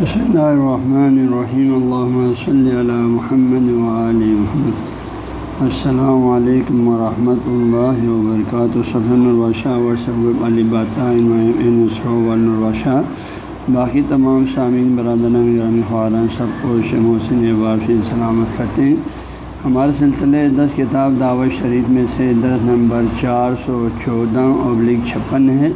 بسم اللہ الرحمن الرحیم اللہ صلی علی محمد وعلی محمد السلام علیکم ورحمۃ اللہ وبرکاتہ صفن الباشہ ورثب الباشہ باقی تمام سامعین برادران گرامی خواران سب کو شموسن وافی سلامت کرتے ہیں ہمارے سلسلے دس کتاب دعوت شریف میں سے درس نمبر چار سو چودہ ابلک چھپن ہے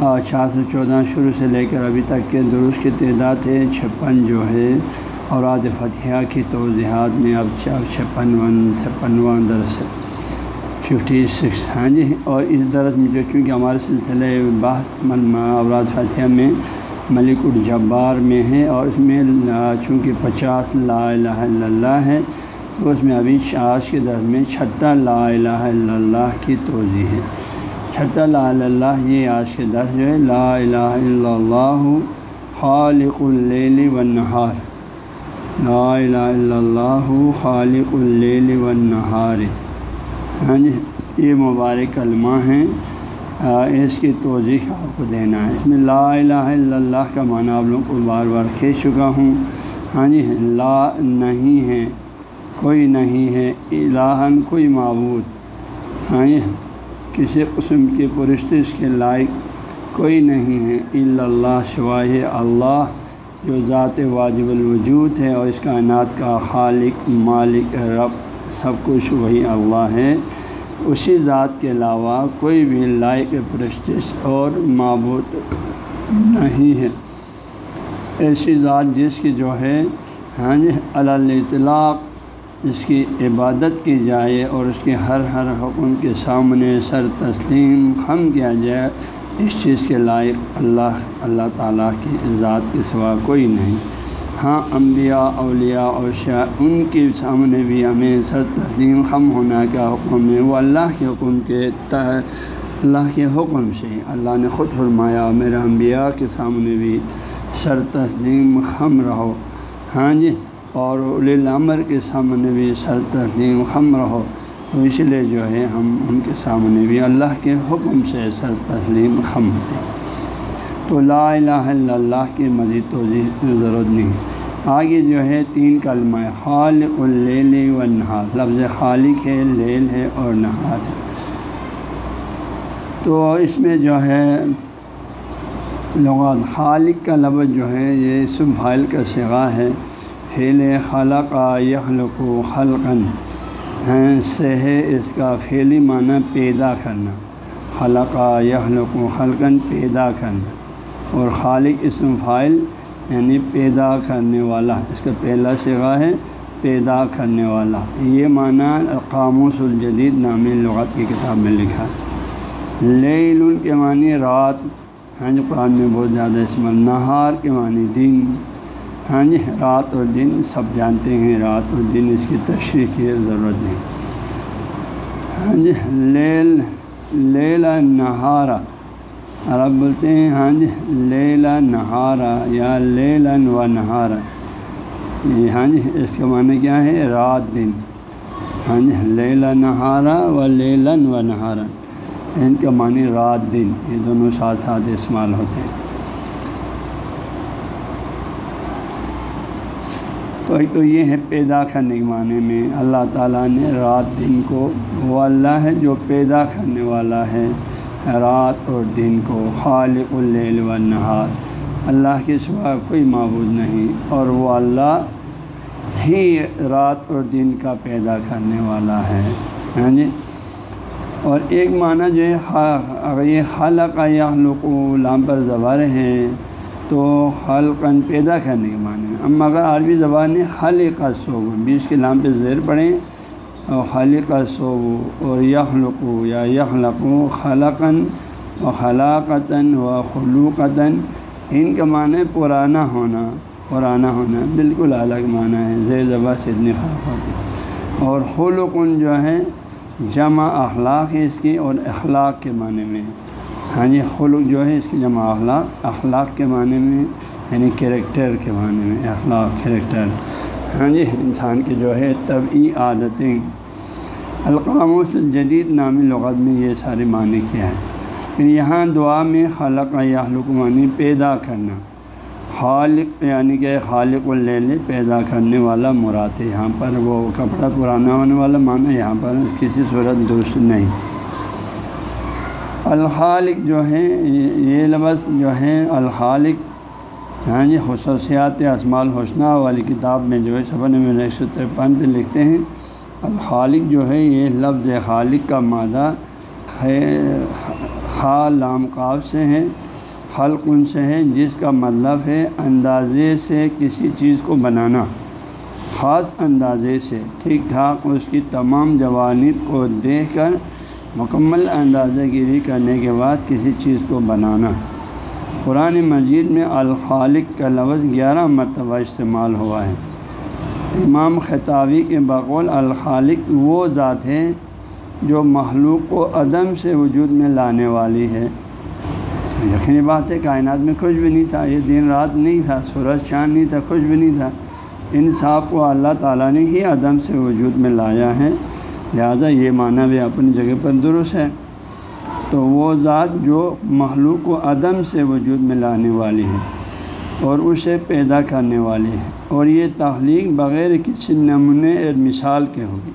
چار سو چودہ شروع سے لے کر ابھی تک کے درست کی تعداد ہے چھپن جو ہے اوراد فتح کی توضیحات میں اب چھپن ون چھپنواں درس ہے۔ ففٹی سکس ہاں جی۔ اور اس درس میں جو چونکہ ہمارے سلسلے بحث اوراد فتح میں ملک الجبار میں ہے اور اس میں چونکہ پچاس لا الہ الا اللہ ہے، تو اس میں ابھی آج کے درس میں چھٹا لا الہ الا اللہ کی توضیع ہے۔ چھٹا اللہ، یہ آج کے درس جو ہے، لا الہ الا اللہ، خالق اللیل والنہار۔ لا الہ الا اللہ، خالق اللیل والنہار۔ ہاں جی یہ مبارک کلمہ ہیں اس کی توضیح آپ کو دینا ہے۔ اس میں لا الہ الا اللہ کا معنی آپ لوگوں کو بار بار کھینچ چکا ہوں۔ ہاں جی لا نہیں ہے، کوئی نہیں ہے الہن کوئی معبود۔ ہاں جی کسی قسم کی پرستش کے لائق کوئی نہیں ہے الا اللہ شوائے اللہ، جو ذات واجب الوجود ہے اور اس کائنات کا خالق، مالک، رب سب کچھ وہی اللہ ہے۔ اسی ذات کے علاوہ کوئی بھی لائق پرستش اور معبود نہیں ہے۔ ایسی ذات جس کی جو ہے ہاں جی اطلاق اس کی عبادت کی جائے اور اس کے ہر ہر حکم کے سامنے سر تسلیم خم کیا جائے، اس چیز کے لائق اللہ اللہ تعالیٰ کی ذات کے سوا کوئی نہیں۔ ہاں انبیاء، اولیاء اور شاہ ان کے سامنے بھی ہمیں سر تسلیم خم ہونا کا حکم ہے؟ وہ اللہ کے حکم کے اللہ کے حکم سے۔ اللہ نے خود فرمایا، میرے انبیاء کے سامنے بھی سر تسلیم خم رہو۔ ہاں جی؟ اور الامر کے سامنے بھی سر تسلیم خم رہو۔ تو اس لیے جو ہے ہم ان کے سامنے بھی اللہ کے حکم سے سر تسلیم خم ہوتے تو لا الہ الا اللہ کی مزید توضیح ضرورت نہیں۔ آگے جو ہے تین کلمہ خالق اللیل و نہار لفظ خالق ہے، لیل ہے اور نہار ہے۔ تو اس میں جو ہے لغات خالق کا لفظ جو ہے، یہ اسم فائل کا سگا ہے۔ فعل خلق یخلق و خلقن ہاں، سے ہے اس کا فعلی معنی پیدا کرنا۔ خلق یخلق و خلقن پیدا کرنا، اور خالق اسم فائل یعنی پیدا کرنے والا۔ اس کا پہلا سگا ہے پیدا کرنے والا۔ یہ معنی قاموس الجدید نامی لغت کی کتاب میں لکھا۔ ہے لیل کے معنی رات ہاں جی قرآن میں بہت زیادہ اسمال نہار کے معنی دن۔ ہاں جی رات اور دن سب جانتے ہیں، رات اور دن اس کی تشریح کی ضرورت نہیں۔ ہاں جی لیل لیلا نہارا۔ عرب بولتے ہیں ہاں جی لیلا نہارا یا لیلن و نہارا۔ یہ ہاں جی اس کا معنی کیا ہے؟ رات، دن۔ ہاں جی لیلا نہارا و لیلن و نہارا۔ ان کا معنی رات، دن۔ یہ دونوں ساتھ ساتھ استعمال ہوتے ہیں۔ تو تو یہ ہے پیدا کرنے کے معنی میں اللہ تعالیٰ نے رات دن کو، وہ اللہ ہے جو پیدا کرنے والا ہے رات اور دن کو، خالق اللیل و نہار اللہ کے سوا کوئی معبود نہیں اور وہ اللہ ہی رات اور دن کا پیدا کرنے والا ہے۔ ہاں جی؟ اور ایک معنی جو ہے اگر یہ خالق یا لام پر زبر ہیں تو خلقن پیدا کرنے کے معنی میں اما اگر عربی زبان ہے خالق صوب بیچ کے نام پہ زیر پڑھیں۔ اور خالق صوب اور یخلقو یا یخلقو خلقن و خلاقتاً و خلوقتاً۔ ان کا معنی پرانا ہونا پرانا ہونا۔ بالکل الگ معنی ہے۔ زیر زبان سے اتنی فرق ہوتی اور خلقن جو ہے جمع اخلاق ہے اس کی اور اخلاق کے معنی میں۔ ہاں جی خلق جو ہے اس کی جمع اخلاق اخلاق کے معنی میں یعنی کریکٹر کے معنی میں، اخلاق، کریکٹر۔ ہاں جی انسان کی جو ہے طبعی عادتیں۔ القام جدید نامی لغت میں یہ سارے معنی کیا ہے یہاں دعا میں خلق یا معنی پیدا کرنا۔ خالق یعنی کہ خالق اللیل پیدا کرنے والا مراد ہے۔ یہاں پر وہ کپڑا پرانا ہونے والا معنی، یہاں پر کسی صورت درست نہیں۔ الخالق جو ہے یہ لفظ جو ہے الخالق ہاں جی خصوصیات اسمال حسنہ والی کتاب میں جو ہے، صفحہ نمبر ایک سو ترپن پہ لکھتے ہیں، الخالق جو ہے، یہ لفظ خالق کا مادہ خال لام قاب سے ہے، خلق ان سے ہے، جس کا مطلب ہے اندازے سے کسی چیز کو بنانا، خاص اندازے سے، ٹھیک ٹھاک، اس کی تمام جوانب کو دیکھ کر مکمل اندازہ گیری کرنے کے بعد کسی چیز کو بنانا۔ قرآن مجید میں الخالق کا لفظ گیارہ مرتبہ استعمال ہوا ہے۔ امام خطابی کے بقول الخالق وہ ذات ہے جو مخلوق کو عدم سے وجود میں لانے والی ہے۔ یقینی بات ہے کائنات میں کچھ بھی نہیں تھا، یہ دن رات نہیں تھا، سورج، چاند نہیں تھا، کچھ بھی نہیں تھا۔ ان صاحب کو اللہ تعالیٰ نے ہی عدم سے وجود میں لایا ہے۔ لہذا یہ معنی بھی اپنی جگہ پر درست ہے۔ تو وہ ذات جو مخلوق کو عدم سے وجود میں لانے والی ہے اور اسے پیدا کرنے والی ہے۔ اور یہ تخلیق بغیر کسی نمونے اور مثال کے ہوگی۔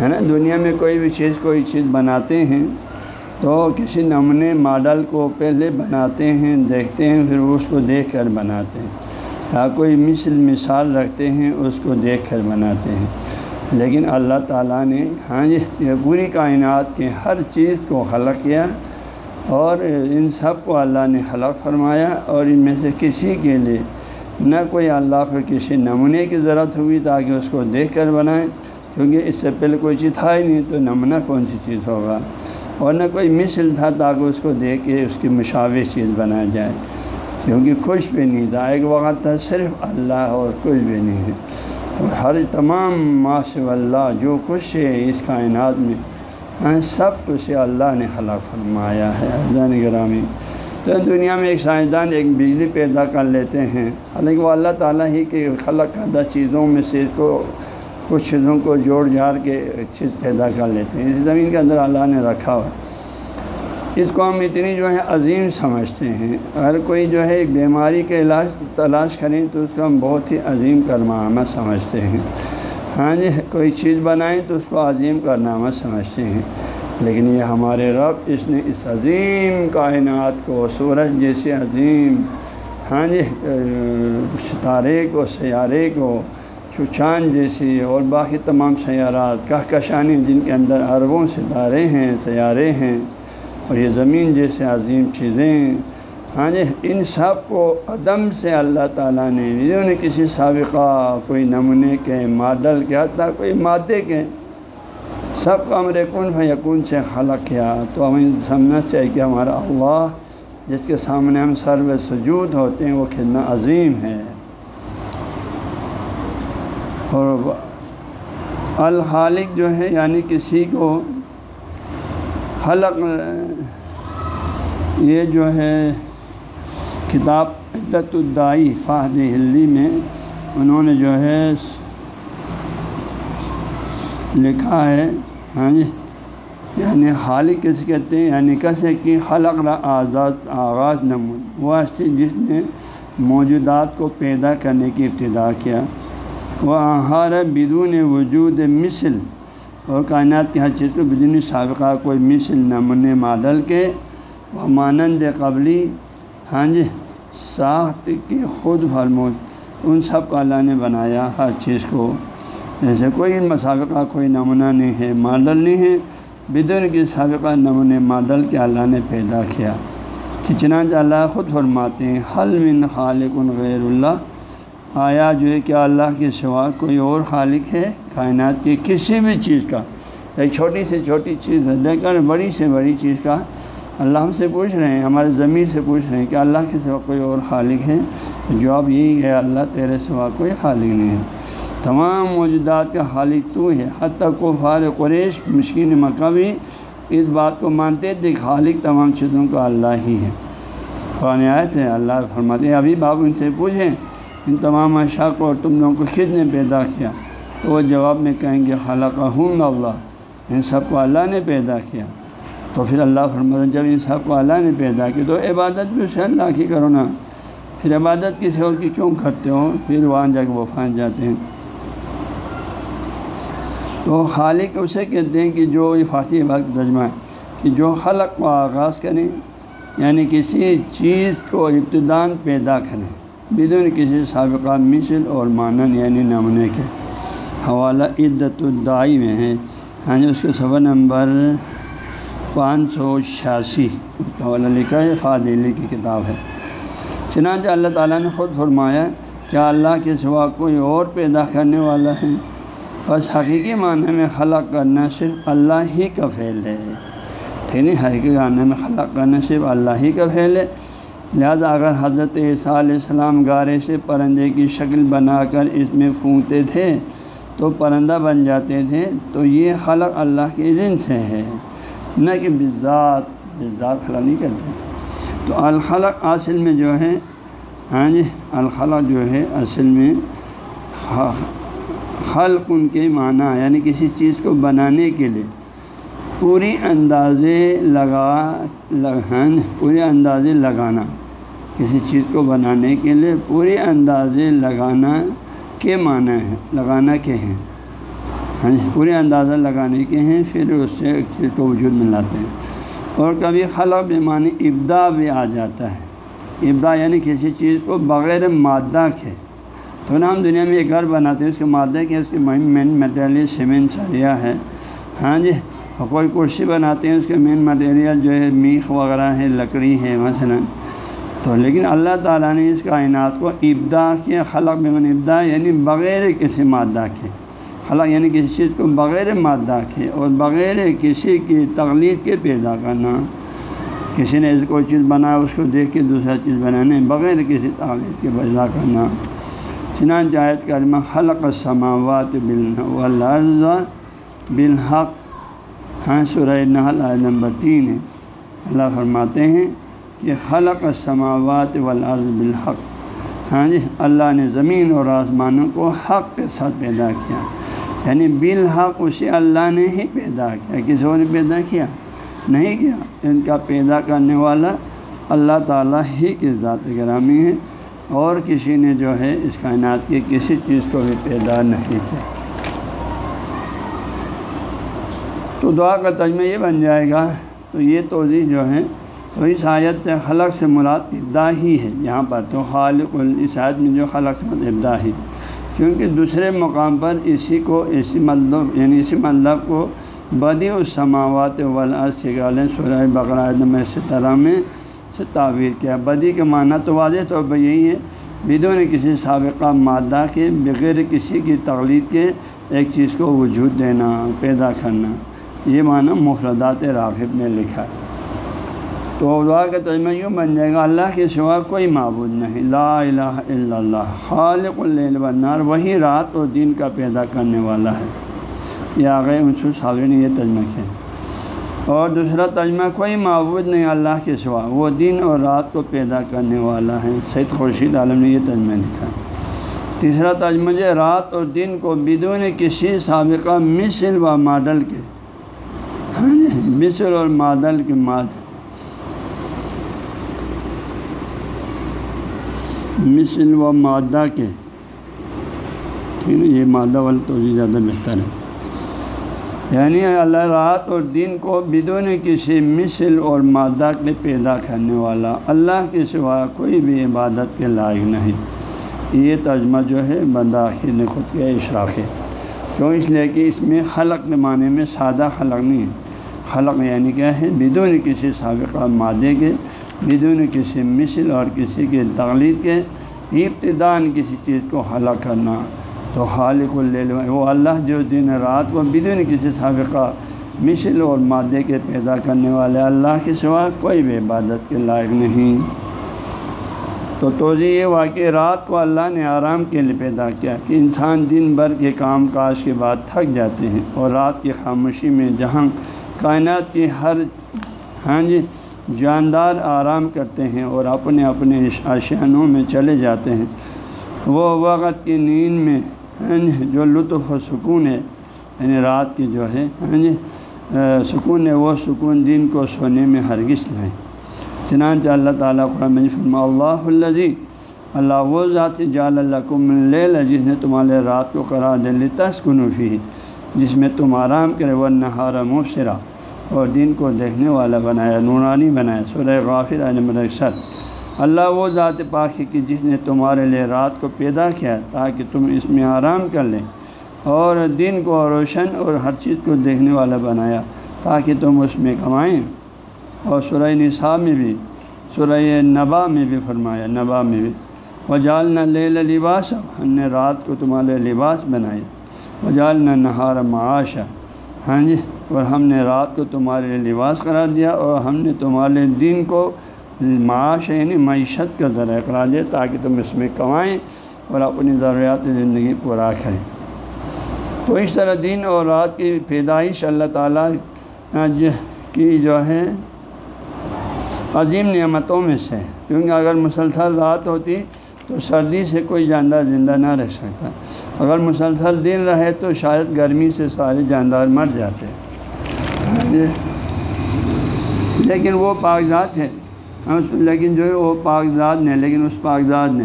ہے نا؟ دنیا میں کوئی بھی چیز کوئی چیز بناتے ہیں تو کسی نمونے ماڈل کو پہلے بناتے ہیں، دیکھتے ہیں، پھر اس کو دیکھ کر بناتے ہیں۔ یا کوئی مثل، مثال رکھتے ہیں، اس کو دیکھ کر بناتے ہیں۔ لیکن اللہ تعالیٰ نے ہاں جی یہ پوری کائنات کے ہر چیز کو خلق کیا اور ان سب کو اللہ نے خلق فرمایا اور ان میں سے کسی کے لیے نہ کوئی اللہ کو کسی نمونے کی ضرورت ہوئی تاکہ اس کو دیکھ کر بنائیں کیونکہ اس سے پہلے کوئی چیز تھا ہی نہیں، تو نمونہ کون سی چیز ہوگا؟ اور نہ کوئی مثل تھا تاکہ اس کو دیکھ کے اس کی مشاور چیز بنایا جائے۔ کیونکہ کچھ بھی نہیں تھا، ایک وقت تھا صرف اللہ اور کچھ بھی نہیں۔ ہے ہر تمام ماس اللہ جو کچھ ہے اس کائنات میں ہاں سب کچھ اللہ نے خلق فرمایا ہے حضان گرامی۔ تو دنیا میں ایک سائنسدان ایک بجلی پیدا کر لیتے ہیں۔ حالانکہ وہ اللہ تعالیٰ ہی کے خلق کردہ چیزوں میں سے اس کو، کچھ چیزوں کو جوڑ جاڑ کے چیز پیدا کر لیتے ہیں۔ اس زمین کے اندر اللہ نے رکھا ہوا۔ اس کو ہم اتنی جو ہے عظیم سمجھتے ہیں۔ اگر کوئی جو ہے ایک بیماری کا علاج تلاش کریں تو اس کو ہم بہت ہی عظیم کرمامت سمجھتے ہیں۔ ہاں جی کوئی چیز بنائیں تو اس کو عظیم کرنامت سمجھتے ہیں۔ لیکن یہ ہمارے رب، اس نے اس عظیم کائنات کو، سورج جیسے عظیم ہاں جی ستارے کو، سیارے کو چاند جیسی اور باقی تمام سیارات، کہکشانی جن کے اندر عربوں ستارے ہیں، سیارے ہیں۔ اور یہ زمین جیسے عظیم چیزیں ہاں جی ان سب کو عدم سے اللہ تعالیٰ نے انہوں نے کسی سابقہ، کوئی نمونے کے ماڈل کے، حتیٰ کوئی مادے کے۔ سب کو امر کن یقون سے خلق کیا۔ تو ہمیں سمجھنا چاہیے کہ ہمارا اللہ، جس کے سامنے ہم سر و سجود ہوتے ہیں، وہ کتنا عظیم ہے۔ اور الخالق جو ہے یعنی کسی کو خلق یہ جو ہے کتاب عدت الدائی فہد ہلی میں انہوں نے جو ہے لکھا ہے۔ ہاں جی۔ یعنی خالق کس کہتے ہیں؟ یعنی کیسے کہ خلق آزاد، آغاز نمود۔ وہ جس نے موجودات کو پیدا کرنے کی ابتدا کیا۔ وہ آہار بدون وجود مثل۔ اور کائنات کی ہر چیز کو بدون سابقہ کوئی مثل، نمونے ماڈل کے وہ مانند قبلی ہاں جی ساخت کی خود فرمود۔ ان سب کا اللہ نے بنایا ہر چیز کو۔ جیسے کوئی مسابقہ، کوئی نمونہ نہیں ہے ماڈل نہیں ہے۔ بدون کی سابقہ، نمونے ماڈل کے اللہ نے پیدا کیا۔ چنانچہ اللہ خود فرماتے ہیں، حل من خالق غیر اللہ۔ آیا جو ہے کیا اللہ کے سوا کوئی اور خالق ہے کائنات کی کسی بھی چیز کا۔ ایک چھوٹی سے چھوٹی چیز ہے لے کر بڑی سے بڑی چیز کا۔ اللہ ہم سے پوچھ رہے ہیں، ہمارے ضمیر سے پوچھ رہے ہیں کہ اللہ کے سوا کوئی اور خالق ہے؟ جواب یہی ہے، اللہ تیرے سوا کوئی خالق نہیں ہے۔ تمام موجودات کا خالق تو ہے۔ حتیٰ کو فار قریش مشکل مکہ بھی اس بات کو مانتے تھے کہ خالق تمام چیزوں کا اللہ ہی ہے۔ قرآن آئے تھے اللہ فرماتے ہیں، ابھی باب ان سے پوچھیں۔ ان تمام اشیاء کو اور تم لوگوں کو کس نے پیدا کیا۔ تو وہ جواب میں کہیں گے خالق ہوں اللہ، ان سب کو اللہ نے پیدا کیا۔ تو پھر اللہ فرماتا جب ان سب کو اللہ نے پیدا کیا، تو عبادت بھی اسے اللہ کی کرو نا۔ پھر عبادت کسی اور کی کیوں کرتے ہو؟ پھر وہاں جا کے وہ پھنس جاتے ہیں۔ تو خالق اسے کہتے ہیں کہ جو یہ فارسی وقت تجمہ ہے، کہ جو خلق کو آغاز کریں یعنی کسی چیز کو ابتدان پیدا کریں۔ بدون کسی سابقہ مثل اور مانن یعنی نمونے کے حوالہ عدت الدائی میں ہے۔ ہاں جی اس کے صفحہ نمبر پانچ سو چھیاسی حوالہ لکھا ہے فادلی کی کتاب ہے۔ چنانچہ اللہ تعالیٰ نے خود فرمایا، کیا اللہ کے سوا کوئی اور پیدا کرنے والا ہے؟ بس حقیقی معنی میں خلق کرنا صرف اللہ ہی کا فعل ہے۔ ٹھیک نہیں حقیقی معنی میں خلق کرنا صرف اللہ ہی کا فعل ہے۔ لہذا اگر حضرت عیسیٰ علیہ السلام گارے سے پرندے کی شکل بنا کر اس میں پھونکتے تھے، تو پرندہ بن جاتے تھے، تو یہ خلق اللہ کے اذن سے ہے نہ کہ بذات بذات خلق نہیں کرتے تھے۔ تو الخلق اصل میں جو ہے ہاں جی الخلق جو ہے اصل میں خلق ان کے معنی یعنی کسی چیز کو بنانے کے لیے۔ پوری اندازے لگا ہاں پورے اندازے لگانا۔ کسی چیز کو بنانے کے لیے پورے اندازے لگانا کے معنی ہے، لگانا کے ہیں۔ ہاں جی پورے اندازہ لگانے کے ہیں، پھر اس سے ایک چیز کو وجود میں لاتے ہیں۔ اور کبھی خلا معنی ابدا بھی آ جاتا ہے۔ ابدا یعنی کسی چیز کو بغیر مادہ کے۔ تو نا ہم دنیا میں ایک گھر بناتے ہیں، اس کے مادہ کے، اس کی مین مٹیریل، سیمنٹ، سریا ہے۔ ہاں جی کوئی کرسی بناتے ہیں، اس کے مین مٹیریل جو ہے میخ وغیرہ ہے لکڑی ہے مثلاً۔ تو لیکن اللہ تعالیٰ نے اس کائنات کو ابدا کیا، خلق بمن ابدا یعنی بغیر کسی مادہ کے۔ خلق یعنی کسی چیز کو بغیر مادہ کے اور بغیر کسی کی تغلیق کے پیدا کرنا۔ کسی نے کوئی چیز بنایا، اس کو دیکھ کے دوسرا چیز بنانے بغیر کسی تغلیق کے پیدا کرنا۔ چنان جایت کرمہ خلق سماوات بالرض بالحق۔ ہاں سورہ نحل آیت نمبر تین ہے۔ اللہ فرماتے ہیں کہ خلق سماوات والارض بالحق۔ ہاں جی اللہ نے زمین اور آسمانوں کو حق کے ساتھ پیدا کیا۔ یعنی بالحق اسے اللہ نے ہی پیدا کیا۔ کسی اور نے پیدا کیا؟ نہیں کیا۔ ان کا پیدا کرنے والا اللہ تعالیٰ ہی کی ذات گرامی ہے۔ اور کسی نے جو ہے اس کائنات کی کسی چیز کو بھی پیدا نہیں کیا۔ تو دعا کا تجمہ یہ بن جائے گا، تو یہ توضیح جو ہے، تو اس آیت سے خلق سے مراد ابدا ہی ہے یہاں پر، تو خالق اس آیت میں جو خلق سے مراد ابدا ہی کیونکہ دوسرے مقام پر اسی کو، اسی مطلب یعنی اسی مطلب کو بدی السماوات ولاس سے سورہ بقرہ نمبر سترہ میں سے تعبیر کیا۔ بدی کے معنی تو واضح طور پر یہی ہے، بدون کسی سابقہ مادہ کے، بغیر کسی کی تقلید کے ایک چیز کو وجود دینا، پیدا کرنا۔ یہ معنی مفردات راغب نے لکھا ہے۔ تو دعا کا تجمہ یوں بن جائے گا، اللہ کے سوا کوئی معبود نہیں۔ لا الہ الا اللہ، خالق اللیل والنار وہی رات اور دن کا پیدا کرنے والا ہے۔ یہ آگے انصر صابر نے یہ تجمہ کیا اور دوسرا تجمہ کوئی معبود نہیں، اللہ کے سوا۔ وہ دن اور رات کو پیدا کرنے والا ہے۔ سید خورشید عالم نے یہ تجمہ لکھا تیسرا تجمہ جو رات اور دن کو بدون کسی سابقہ مثل و ماڈل کے ہاں جی مثل اور مادل کے مادل مثل و مادہ کے۔ ٹھیک ہے یہ مادہ والا تو زیادہ بہتر ہے یعنی اللہ رات اور دن کو بدون کسی مثل اور مادہ کے پیدا کرنے والا اللہ کے سوا کوئی بھی عبادت کے لائق نہیں۔ یہ ترجمہ جو ہے بنداخر نے خود کیا، اشراق ہے۔ کیوں؟ اس لیے کہ اس میں خلق کے معنی میں سادہ خلق نہیں ہے۔ خلق یعنی کیا ہے؟ بدون کسی سابقہ مادے کے، بدون کسی مثل اور کسی کے تغلید کے ابتدان کسی چیز کو خلق کرنا۔ تو خالق الل وہ اللہ جو دن رات کو بدون کسی سابقہ مثل اور مادے کے پیدا کرنے والے اللہ کے سوا کوئی بھی عبادت کے لائق نہیں۔ تو توضیع یہ واقع رات کو اللہ نے آرام کے لیے پیدا کیا کہ انسان دن بھر کے کام کاج کے بعد تھک جاتے ہیں اور رات کی خاموشی میں جہاں کائنات کی ہر ہاں جی جاندار آرام کرتے ہیں اور اپنے اپنے آشیانوں میں چلے جاتے ہیں۔ وہ وقت کی نیند میں ہاں جی جو لطف و سکون ہے یعنی رات کی جو ہے ہاں جی سکون ہے، وہ سکون دن کو سونے میں ہرگز نہیں چنانچہ اللہ تعالیٰ قرآن فرما اللہ الزی اللہ وہ ذات جال اللہ لے جس نے تمہارے رات کو کرا دل تسکنفی جس میں تم آرام کرے وہ نہارا مبصرا اور دن کو دیکھنے والا بنایا، نورانی بنایا، سورہ غافر علم اکثر اللہ وہ ذات پاک ہے کہ جس نے تمہارے لیے رات کو پیدا کیا تاکہ تم اس میں آرام کر لیں اور دن کو روشن اور ہر چیز کو دیکھنے والا بنایا تاکہ تم اس میں کمائیں۔ اور سورہ نصاب میں بھی، سورہ نبا میں بھی فرمایا، نبا میں بھی۔ وجال نہ لے لباس ہم نے رات کو تمہارے لباس بنائے۔ وجال نہ نہار معاشا۔ ہاں جی۔ اور ہم نے رات کو تمہارے لباس قرار دیا اور ہم نے تمہارے دن کو معاش یعنی معیشت کا ذرائع قرار دیا تاکہ تم اس میں کمائیں اور اپنی ضروریات زندگی پورا کریں۔ تو اس طرح دن اور رات کی پیدائش اللہ تعالیٰ کی جو ہے عظیم نعمتوں میں سے کیونکہ اگر مسلسل رات ہوتی تو سردی سے کوئی جاندار زندہ نہ رہ سکتا۔ اگر مسلسل دن رہے تو شاید گرمی سے سارے جاندار مر جاتے۔ لیکن وہ کاغذات ہے لیکن جو ہے وہ کاغذات نہیں، لیکن اس کاغذات نے۔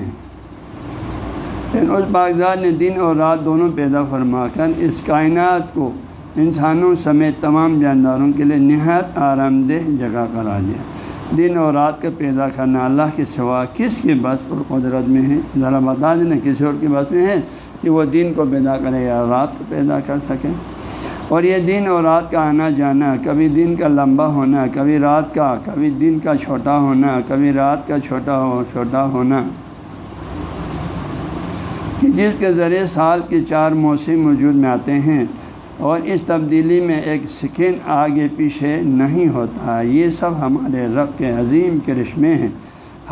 لیکن اس کاغذات نے دن اور رات دونوں پیدا فرما کر اس کائنات کو انسانوں سمیت تمام جانداروں کے لیے نہایت آرام دہ جگہ کرا دیا۔ دن اور رات کا پیدا کرنا اللہ کے سوا کس کے بس اور قدرت میں ہے؟ ذرا بتا دینا کسی اور کے بس میں ہے کہ وہ دن کو پیدا کرے یا رات کو پیدا کر سکیں اور یہ دن اور رات کا آنا جانا، کبھی دن کا لمبا ہونا، کبھی رات کا، کبھی دن کا چھوٹا ہونا، کبھی رات کا چھوٹا ہو، چھوٹا ہونا۔ کہ جس کے ذریعے سال کے چار موسم وجود میں آتے ہیں اور اس تبدیلی میں ایک سکین آگے پیچھے نہیں ہوتا، یہ سب ہمارے رب کے عظیم کرشمے ہیں۔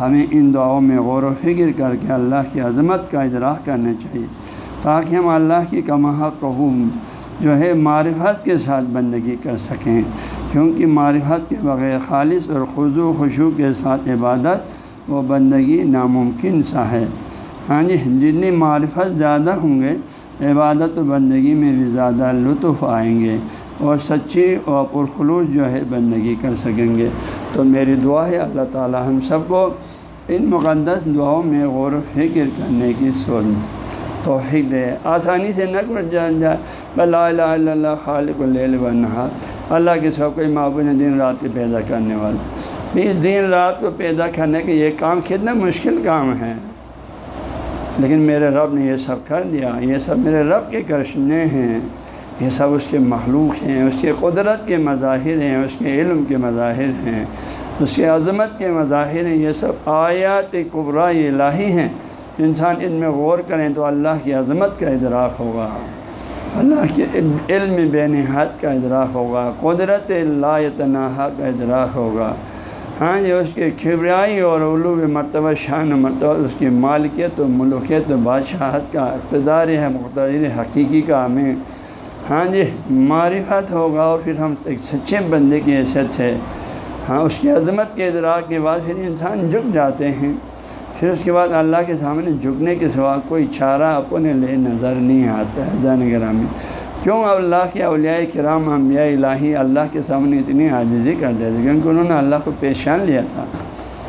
ہمیں ان دعاؤں میں غور و فکر کر کے اللہ کی عظمت کا ادراک کرنا چاہیے، تاکہ ہم اللہ کی کماح قبوم جو ہے معرفت کے ساتھ بندگی کر سکیں۔ کیونکہ معرفت کے بغیر خالص اور خضو خوشو کے ساتھ عبادت و بندگی ناممکن سا ہے۔ ہاں جی جتنی معرفت زیادہ ہوں گے، عبادت و بندگی میں بھی زیادہ لطف آئیں گے اور سچی اور پرخلوص جو ہے بندگی کر سکیں گے۔ تو میری دعا ہے، اللہ تعالی ہم سب کو ان مقدس دعاؤں میں غور و فکر کرنے کی سوچ توفیق دے آسانی سے نہ کر جان جائے۔ بلا الہ الا اللہ، خالق اللیل و نہار اللہ کے سب کوئی معبود دن رات کے پیدا کرنے والا۔ اس دن رات کو پیدا کرنے کے یہ کام کتنا مشکل کام ہے۔ لیکن میرے رب نے یہ سب کر دیا۔ یہ سب میرے رب کے کرشنے ہیں۔ یہ سب اس کے مخلوق ہیں، اس کے قدرت کے مظاہر ہیں، اس کے علم کے مظاہر ہیں، اس کے عظمت کے مظاہر ہیں۔ یہ سب آیات قبرا الہی ہیں۔ انسان ان میں غور کریں تو اللہ کی عظمت کا ادراک ہوگا۔ اللہ کے علم بے نہاد کا ادراک ہوگا۔ قدرت اللہ تنہا کا ادراک ہوگا۔ ہاں جی اس کے کھبریائی اور علو مرتبہ شان و مرتبہ اس کی مالکیت و ملوکیت و بادشاہت کا اقتدار ہے، مقتدر حقیقی کا ہمیں ہاں جی معرفت ہوگا اور پھر ہم ایک سچے بندے کی حیثیت سے ہاں اس کی عظمت کے ادراک کے بعد پھر انسان جھک جاتے ہیں۔ پھر اس کے بعد اللہ کے سامنے جھکنے کے سوا کوئی چارہ اپنے لیے نظر نہیں آتا ہے زین گرامی کیوں اللہ کے اولیاء کرام، انبیاء الہی اللہ کے سامنے اتنی عاجزی کر دیتے کیونکہ انہوں نے اللہ کو پیشان لیا تھا۔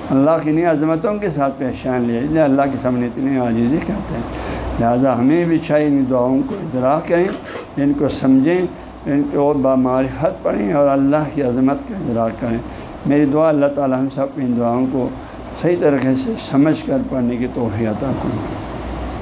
اللہ کی نئی عظمتوں کے ساتھ پیشان لیا، اس لیے اللہ کے سامنے اتنی عاجزی کرتے ہیں۔ لہٰذا ہمیں بھی چاہیے ان دعاؤں کو اطلاع کریں، ان کو سمجھیں، ان کو بامعرفت پڑھیں اور اللہ کی عظمت کا ادراک کریں۔ میری دعا اللہ تعالیٰ ہم سب ان دعاؤں کو صحیح طریقے سے سمجھ کر پڑھنے کی توفیع عطا کروں